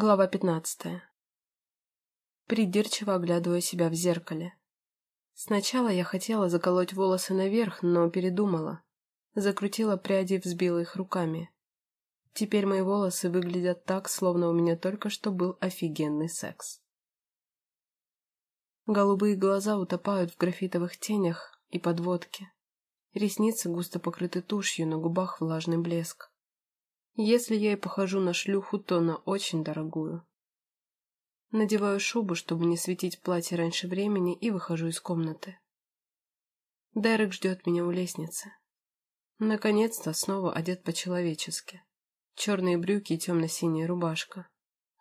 Глава пятнадцатая. Придирчиво оглядываю себя в зеркале. Сначала я хотела заколоть волосы наверх, но передумала. Закрутила пряди, взбила их руками. Теперь мои волосы выглядят так, словно у меня только что был офигенный секс. Голубые глаза утопают в графитовых тенях и подводке. Ресницы густо покрыты тушью, на губах влажный блеск. Если я и похожу на шлюху, то на очень дорогую. Надеваю шубу, чтобы не светить платье раньше времени, и выхожу из комнаты. Дерек ждет меня у лестницы. Наконец-то снова одет по-человечески. Черные брюки и темно-синяя рубашка.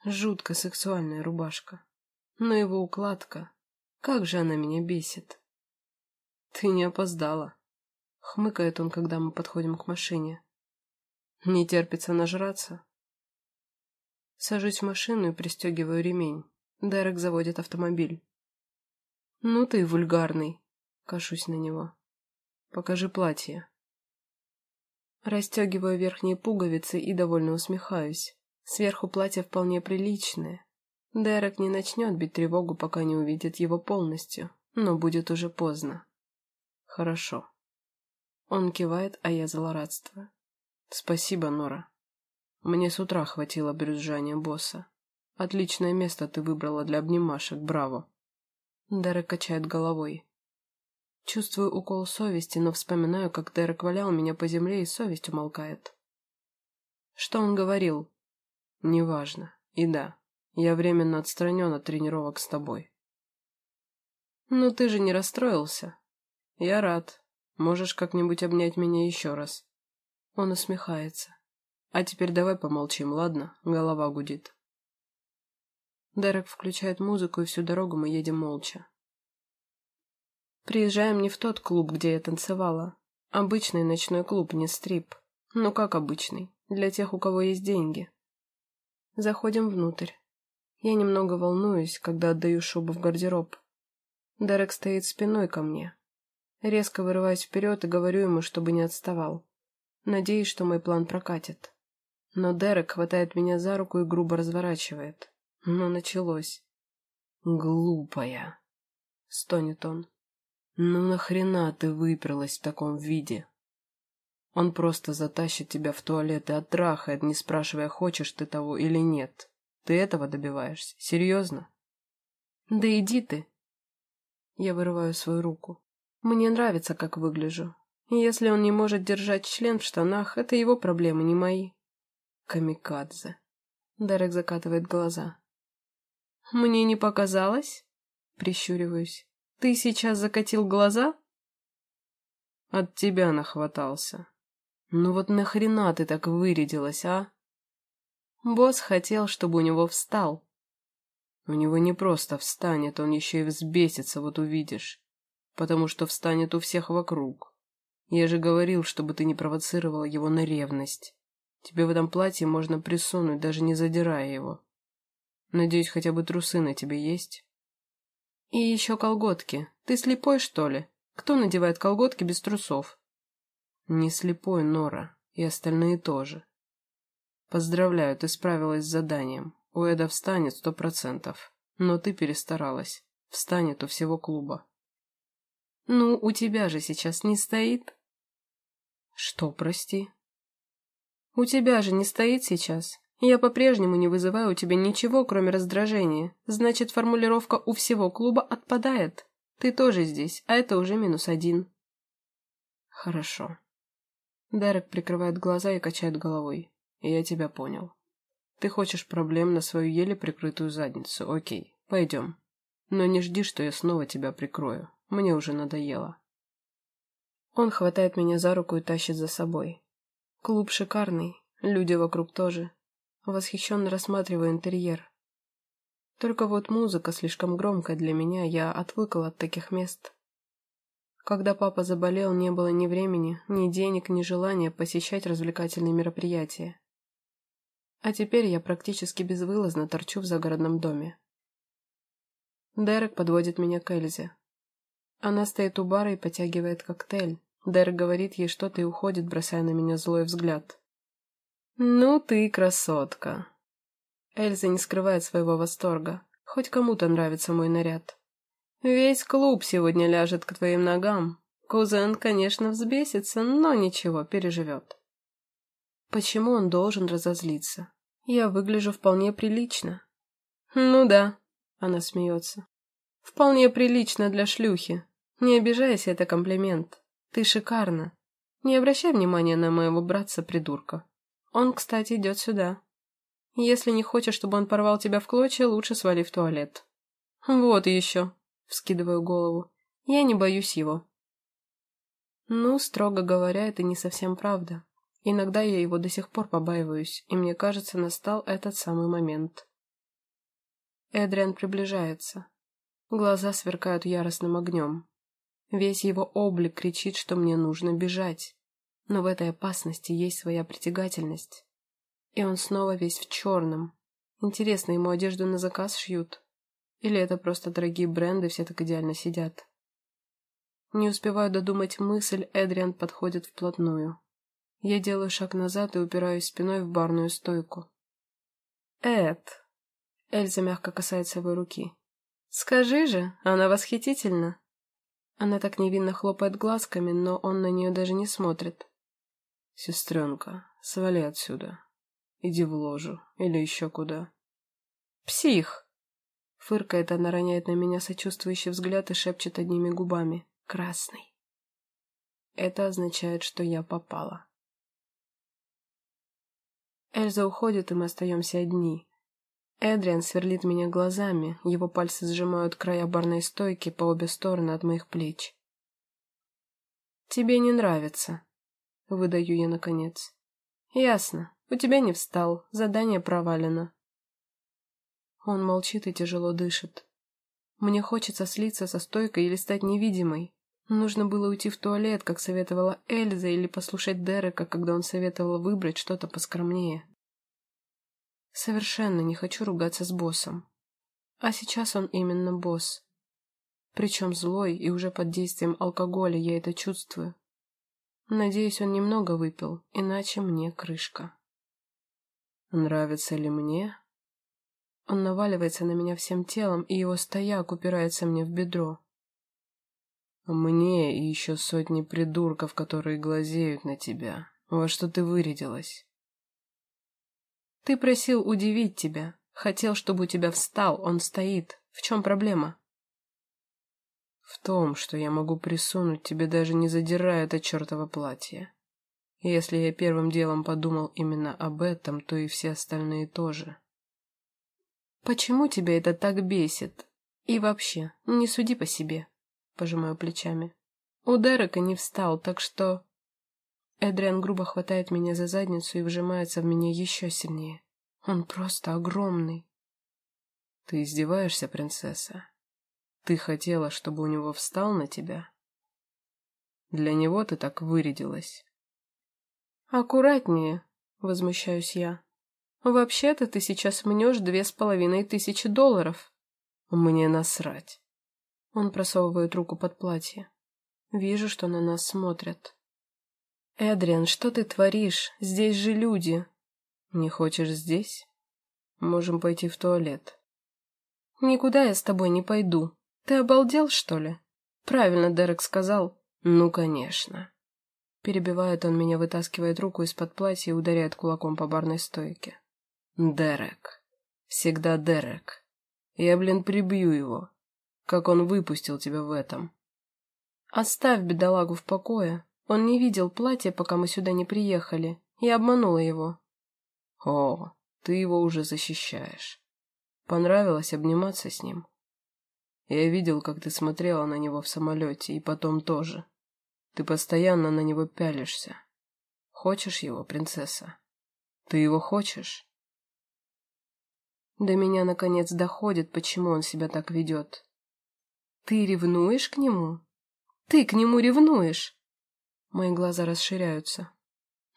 Жутко сексуальная рубашка. Но его укладка... Как же она меня бесит. «Ты не опоздала», — хмыкает он, когда мы подходим к машине. Не терпится нажраться. Сажусь в машину и пристегиваю ремень. Дерек заводит автомобиль. «Ну ты вульгарный!» — кашусь на него. «Покажи платье». Растегиваю верхние пуговицы и довольно усмехаюсь. Сверху платье вполне приличное. Дерек не начнет бить тревогу, пока не увидит его полностью, но будет уже поздно. Хорошо. Он кивает, а я злорадствую. «Спасибо, Нора. Мне с утра хватило брюзжания босса. Отличное место ты выбрала для обнимашек, браво!» Дерек качает головой. Чувствую укол совести, но вспоминаю, как Дерек валял меня по земле, и совесть умолкает. Что он говорил? Неважно. И да, я временно отстранен от тренировок с тобой. Ну ты же не расстроился? Я рад. Можешь как-нибудь обнять меня еще раз. Он усмехается. А теперь давай помолчим, ладно? Голова гудит. Дерек включает музыку, и всю дорогу мы едем молча. Приезжаем не в тот клуб, где я танцевала. Обычный ночной клуб, не стрип. Ну как обычный, для тех, у кого есть деньги. Заходим внутрь. Я немного волнуюсь, когда отдаю шубу в гардероб. Дерек стоит спиной ко мне. Резко вырываюсь вперед и говорю ему, чтобы не отставал. Надеюсь, что мой план прокатит. Но Дерек хватает меня за руку и грубо разворачивает. Ну, началось. «Глупая!» — стонет он. «Ну нахрена ты выперлась в таком виде?» Он просто затащит тебя в туалет и оттрахает, не спрашивая, хочешь ты того или нет. Ты этого добиваешься? Серьезно? Да иди ты. Я вырываю свою руку. Мне нравится, как выгляжу. Если он не может держать член в штанах, это его проблемы, не мои. Камикадзе. Дерек закатывает глаза. Мне не показалось? Прищуриваюсь. Ты сейчас закатил глаза? От тебя нахватался. Ну вот нахрена ты так вырядилась, а? Босс хотел, чтобы у него встал. У него не просто встанет, он еще и взбесится, вот увидишь. Потому что встанет у всех вокруг. Я же говорил, чтобы ты не провоцировала его на ревность. Тебе в этом платье можно присунуть, даже не задирая его. Надеюсь, хотя бы трусы на тебе есть? И еще колготки. Ты слепой, что ли? Кто надевает колготки без трусов? Не слепой, Нора. И остальные тоже. Поздравляю, ты справилась с заданием. У Эда встанет сто процентов. Но ты перестаралась. Встанет у всего клуба. Ну, у тебя же сейчас не стоит? Что, прости? У тебя же не стоит сейчас. Я по-прежнему не вызываю у тебя ничего, кроме раздражения. Значит, формулировка «у всего клуба» отпадает. Ты тоже здесь, а это уже минус один. Хорошо. Дерек прикрывает глаза и качает головой. Я тебя понял. Ты хочешь проблем на свою еле прикрытую задницу. Окей, пойдем. Но не жди, что я снова тебя прикрою. Мне уже надоело. Он хватает меня за руку и тащит за собой. Клуб шикарный, люди вокруг тоже. Восхищенно рассматриваю интерьер. Только вот музыка слишком громкая для меня, я отвыкла от таких мест. Когда папа заболел, не было ни времени, ни денег, ни желания посещать развлекательные мероприятия. А теперь я практически безвылазно торчу в загородном доме. Дерек подводит меня к Эльзе. Она стоит у бара и потягивает коктейль. Дэр говорит ей что-то и уходит, бросая на меня злой взгляд. «Ну ты красотка!» Эльза не скрывает своего восторга. Хоть кому-то нравится мой наряд. Весь клуб сегодня ляжет к твоим ногам. Кузен, конечно, взбесится, но ничего, переживет. Почему он должен разозлиться? Я выгляжу вполне прилично. Ну да, она смеется. Вполне прилично для шлюхи. Не обижайся, это комплимент. Ты шикарна. Не обращай внимания на моего братца-придурка. Он, кстати, идет сюда. Если не хочешь, чтобы он порвал тебя в клочья, лучше свали в туалет. Вот еще, вскидываю голову. Я не боюсь его. Ну, строго говоря, это не совсем правда. Иногда я его до сих пор побаиваюсь, и мне кажется, настал этот самый момент. Эдриан приближается. Глаза сверкают яростным огнем. Весь его облик кричит, что мне нужно бежать. Но в этой опасности есть своя притягательность. И он снова весь в черном. Интересно, ему одежду на заказ шьют? Или это просто дорогие бренды, все так идеально сидят? Не успеваю додумать мысль, Эдриан подходит вплотную. Я делаю шаг назад и упираюсь спиной в барную стойку. «Эд!» Эльза мягко касается его руки. «Скажи же, она восхитительна!» Она так невинно хлопает глазками, но он на нее даже не смотрит. «Сестренка, свали отсюда. Иди в ложу или еще куда». «Псих!» Фыркает она, роняет на меня сочувствующий взгляд и шепчет одними губами. «Красный». Это означает, что я попала. Эльза уходит, и мы остаемся одни. Эдриан сверлит меня глазами, его пальцы сжимают края барной стойки по обе стороны от моих плеч. «Тебе не нравится», — выдаю я наконец. «Ясно. У тебя не встал. Задание провалено». Он молчит и тяжело дышит. Мне хочется слиться со стойкой или стать невидимой. Нужно было уйти в туалет, как советовала Эльза, или послушать Дерека, когда он советовал выбрать что-то поскромнее. Совершенно не хочу ругаться с боссом. А сейчас он именно босс. Причем злой и уже под действием алкоголя я это чувствую. Надеюсь, он немного выпил, иначе мне крышка. Нравится ли мне? Он наваливается на меня всем телом, и его стояк упирается мне в бедро. Мне и еще сотни придурков, которые глазеют на тебя. Во что ты вырядилась? Ты просил удивить тебя. Хотел, чтобы у тебя встал, он стоит. В чем проблема? В том, что я могу присунуть тебе, даже не задирая это чертово платье. Если я первым делом подумал именно об этом, то и все остальные тоже. Почему тебя это так бесит? И вообще, не суди по себе, пожимаю плечами. У Дерека не встал, так что... Эдриан грубо хватает меня за задницу и вжимается в меня еще сильнее. Он просто огромный. Ты издеваешься, принцесса? Ты хотела, чтобы у него встал на тебя? Для него ты так вырядилась. Аккуратнее, возмущаюсь я. Вообще-то ты сейчас мнешь две с половиной тысячи долларов. Мне насрать. Он просовывает руку под платье. Вижу, что на нас смотрят. «Эдриан, что ты творишь? Здесь же люди!» «Не хочешь здесь? Можем пойти в туалет». «Никуда я с тобой не пойду. Ты обалдел, что ли?» «Правильно Дерек сказал». «Ну, конечно». Перебивает он меня, вытаскивает руку из-под платья и ударяет кулаком по барной стойке. «Дерек. Всегда Дерек. Я, блин, прибью его. Как он выпустил тебя в этом?» «Оставь бедолагу в покое. Он не видел платья, пока мы сюда не приехали. Я обманула его». «О, ты его уже защищаешь. Понравилось обниматься с ним?» «Я видел, как ты смотрела на него в самолете, и потом тоже. Ты постоянно на него пялишься. Хочешь его, принцесса? Ты его хочешь?» До меня, наконец, доходит, почему он себя так ведет. «Ты ревнуешь к нему? Ты к нему ревнуешь?» Мои глаза расширяются.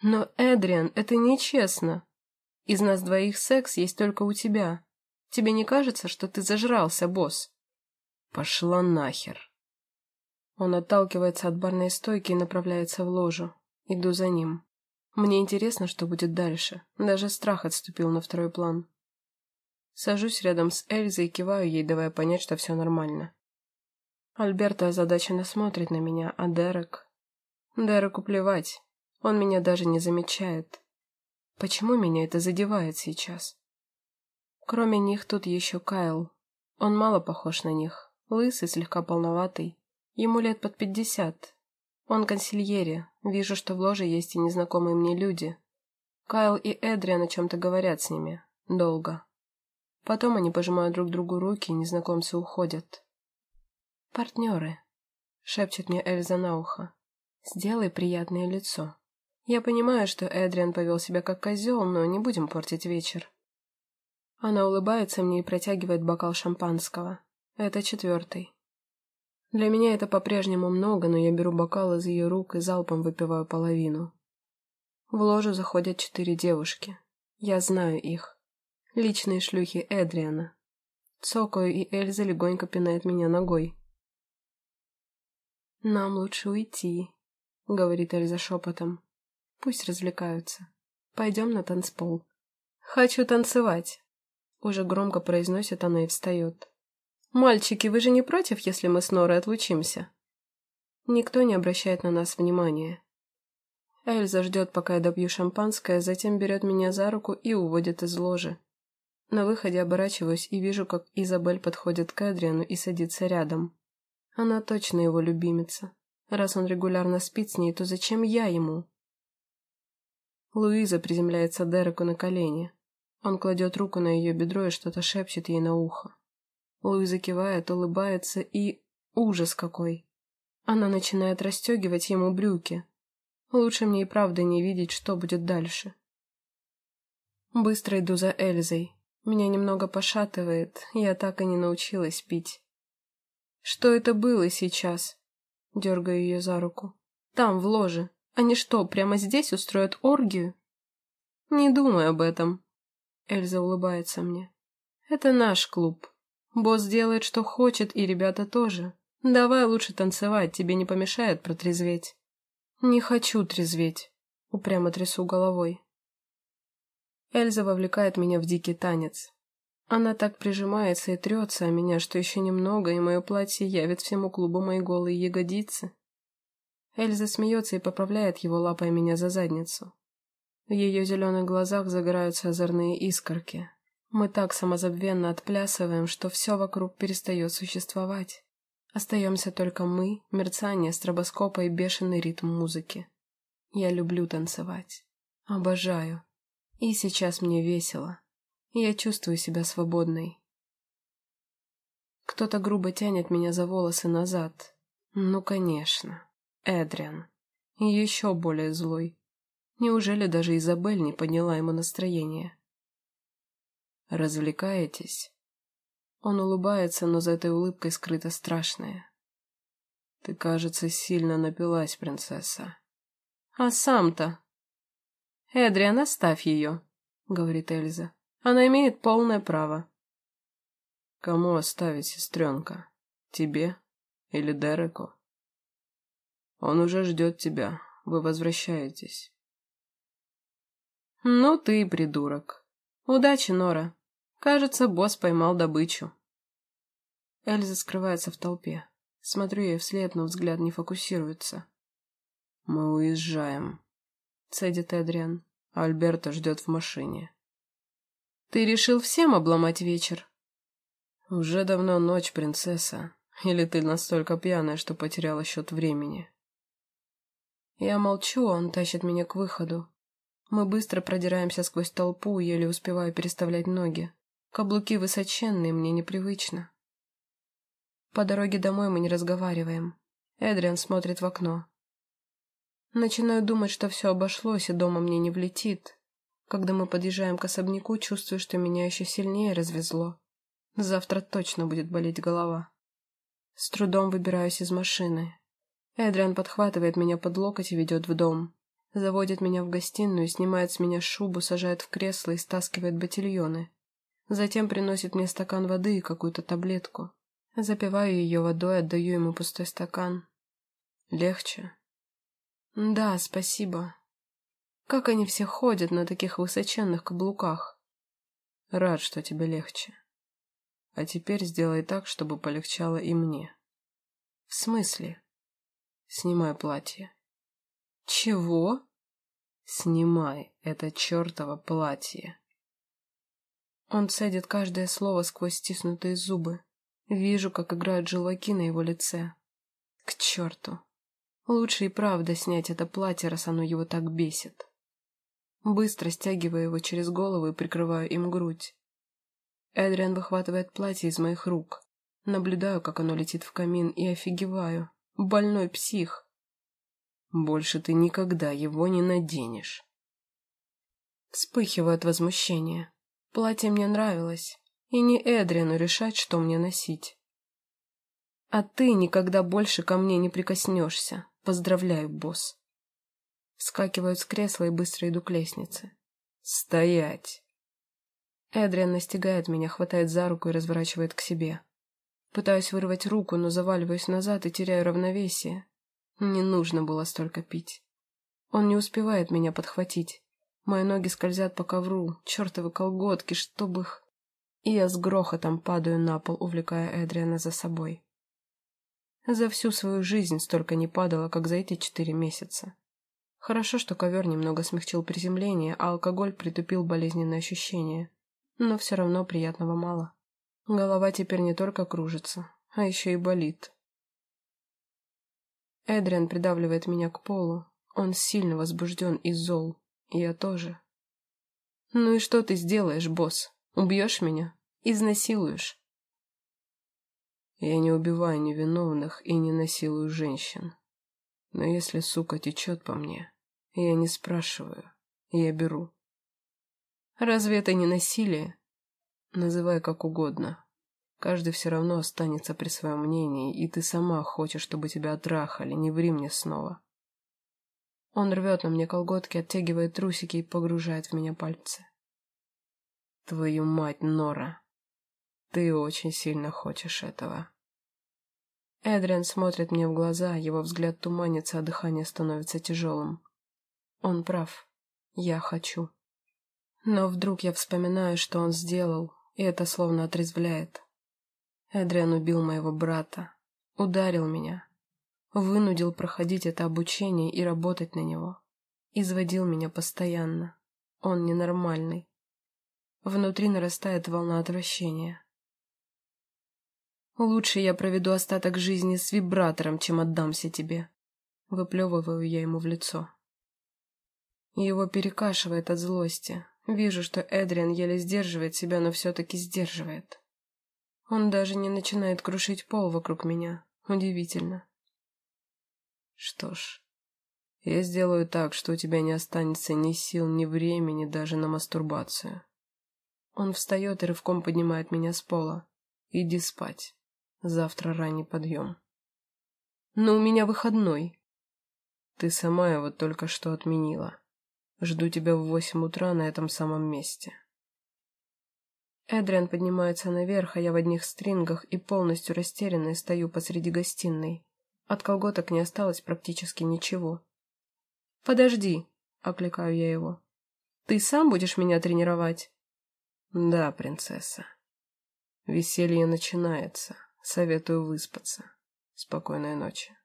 Но, Эдриан, это нечестно. Из нас двоих секс есть только у тебя. Тебе не кажется, что ты зажрался, босс? Пошла нахер. Он отталкивается от барной стойки и направляется в ложу. Иду за ним. Мне интересно, что будет дальше. Даже страх отступил на второй план. Сажусь рядом с Эльзой и киваю ей, давая понять, что все нормально. Альберто озадаченно смотрит на меня, а Дерек... Дереку плевать. Он меня даже не замечает. Почему меня это задевает сейчас? Кроме них тут еще Кайл. Он мало похож на них. Лысый, слегка полноватый. Ему лет под пятьдесят. Он консильери. Вижу, что в ложе есть и незнакомые мне люди. Кайл и Эдриан о чем-то говорят с ними. Долго. Потом они пожимают друг другу руки, и незнакомцы уходят. «Партнеры», — шепчет мне Эльза на ухо. «Сделай приятное лицо». Я понимаю, что Эдриан повел себя как козел, но не будем портить вечер. Она улыбается мне и протягивает бокал шампанского. Это четвертый. Для меня это по-прежнему много, но я беру бокал из ее рук и залпом выпиваю половину. В ложу заходят четыре девушки. Я знаю их. Личные шлюхи Эдриана. Цокаю, и Эльза легонько пинает меня ногой. «Нам лучше уйти», — говорит Эльза шепотом. «Пусть развлекаются. Пойдем на танцпол». «Хочу танцевать», — уже громко произносит она и встает. «Мальчики, вы же не против, если мы с Норой отлучимся?» Никто не обращает на нас внимания. Эльза ждет, пока я добью шампанское, затем берет меня за руку и уводит из ложи. На выходе оборачиваюсь и вижу, как Изабель подходит к Эдриану и садится рядом. Она точно его любимица. Раз он регулярно спит с ней, то зачем я ему? Луиза приземляется Дереку на колени. Он кладет руку на ее бедро и что-то шепчет ей на ухо. Луиза кивает, улыбается и... Ужас какой! Она начинает расстегивать ему брюки. Лучше мне и правда не видеть, что будет дальше. Быстро иду за Эльзой. Меня немного пошатывает, я так и не научилась пить. Что это было сейчас? Дергаю ее за руку. Там, в ложе. Они что, прямо здесь устроят оргию? Не думай об этом. Эльза улыбается мне. Это наш клуб. Босс делает, что хочет, и ребята тоже. Давай лучше танцевать, тебе не помешает протрезветь. Не хочу трезветь. Упрямо трясу головой. Эльза вовлекает меня в дикий танец. Она так прижимается и трется о меня, что еще немного, и мое платье явит всему клубу мои голые ягодицы. Эльза смеется и поправляет его, лапая меня за задницу. В ее зеленых глазах загораются озорные искорки. Мы так самозабвенно отплясываем, что все вокруг перестает существовать. Остаемся только мы, мерцание стробоскопа и бешеный ритм музыки. Я люблю танцевать. Обожаю. И сейчас мне весело. Я чувствую себя свободной. Кто-то грубо тянет меня за волосы назад. Ну, конечно. Эдриан. Еще более злой. Неужели даже Изабель не подняла ему настроение? «Развлекаетесь?» Он улыбается, но за этой улыбкой скрыто страшное. «Ты, кажется, сильно напилась, принцесса». «А сам-то?» «Эдриан, оставь ее», — говорит Эльза. «Она имеет полное право». «Кому оставить, сестренка? Тебе или Дереку?» «Он уже ждет тебя. Вы возвращаетесь». «Ну ты придурок. Удачи, Нора. Кажется, босс поймал добычу». Эльза скрывается в толпе. Смотрю ей вслед, но взгляд не фокусируется. «Мы уезжаем», — цедит Эдриан. Альберта ждет в машине. «Ты решил всем обломать вечер?» «Уже давно ночь, принцесса. Или ты настолько пьяная, что потеряла счет времени?» Я молчу, он тащит меня к выходу. Мы быстро продираемся сквозь толпу, еле успеваю переставлять ноги. Каблуки высоченные, мне непривычно. По дороге домой мы не разговариваем. Эдриан смотрит в окно. Начинаю думать, что все обошлось, и дома мне не влетит. Когда мы подъезжаем к особняку, чувствую, что меня еще сильнее развезло. Завтра точно будет болеть голова. С трудом выбираюсь из машины. Эдриан подхватывает меня под локоть и ведет в дом. Заводит меня в гостиную, снимает с меня шубу, сажает в кресло и стаскивает ботильоны. Затем приносит мне стакан воды и какую-то таблетку. Запиваю ее водой, отдаю ему пустой стакан. Легче? Да, спасибо. Как они все ходят на таких высоченных каблуках? Рад, что тебе легче. А теперь сделай так, чтобы полегчало и мне. В смысле? Снимай платье. Чего? Снимай это чертово платье. Он цедит каждое слово сквозь стиснутые зубы. Вижу, как играют желваки на его лице. К черту. Лучше и правда снять это платье, раз оно его так бесит. Быстро стягиваю его через голову и прикрываю им грудь. Эдриан выхватывает платье из моих рук. Наблюдаю, как оно летит в камин, и офигеваю. Больной псих. Больше ты никогда его не наденешь. Вспыхиваю от возмущения. Платье мне нравилось, и не Эдриану решать, что мне носить. А ты никогда больше ко мне не прикоснешься. Поздравляю, босс. Вскакиваю с кресла и быстро иду к лестнице. Стоять! Эдриан настигает меня, хватает за руку и разворачивает к себе. Пытаюсь вырвать руку, но заваливаюсь назад и теряю равновесие. Не нужно было столько пить. Он не успевает меня подхватить. Мои ноги скользят по ковру, чертовы колготки, чтобы их... И я с грохотом падаю на пол, увлекая Эдриана за собой. За всю свою жизнь столько не падало, как за эти четыре месяца. Хорошо, что ковер немного смягчил приземление, а алкоголь притупил болезненные ощущения. Но все равно приятного мало. Голова теперь не только кружится, а еще и болит. Эдриан придавливает меня к полу. Он сильно возбужден и зол. Я тоже. «Ну и что ты сделаешь, босс? Убьешь меня? Изнасилуешь?» «Я не убиваю невиновных и не насилую женщин. Но если сука течет по мне, я не спрашиваю, я беру». «Разве это не насилие?» «Называй как угодно. Каждый все равно останется при своем мнении, и ты сама хочешь, чтобы тебя отрахали, не ври мне снова». Он рвет на мне колготки, оттягивает трусики и погружает в меня пальцы. Твою мать, Нора. Ты очень сильно хочешь этого. Эдриан смотрит мне в глаза, его взгляд туманится, а дыхание становится тяжелым. Он прав. Я хочу. Но вдруг я вспоминаю, что он сделал, и это словно отрезвляет. Эдриан убил моего брата, ударил меня, Вынудил проходить это обучение и работать на него. Изводил меня постоянно. Он ненормальный. Внутри нарастает волна отвращения. Лучше я проведу остаток жизни с вибратором, чем отдамся тебе. Выплевываю я ему в лицо. Его перекашивает от злости. Вижу, что Эдриан еле сдерживает себя, но все-таки сдерживает. Он даже не начинает крушить пол вокруг меня. Удивительно. Что ж, я сделаю так, что у тебя не останется ни сил, ни времени даже на мастурбацию. Он встает и рывком поднимает меня с пола. Иди спать. Завтра ранний подъем. Но у меня выходной. Ты сама его только что отменила. Жду тебя в восемь утра на этом самом месте. Эдриан поднимается наверх, а я в одних стрингах и полностью растерянная стою посреди гостиной. От колготок не осталось практически ничего. «Подожди», — окликаю я его. «Ты сам будешь меня тренировать?» «Да, принцесса. Веселье начинается. Советую выспаться. Спокойной ночи».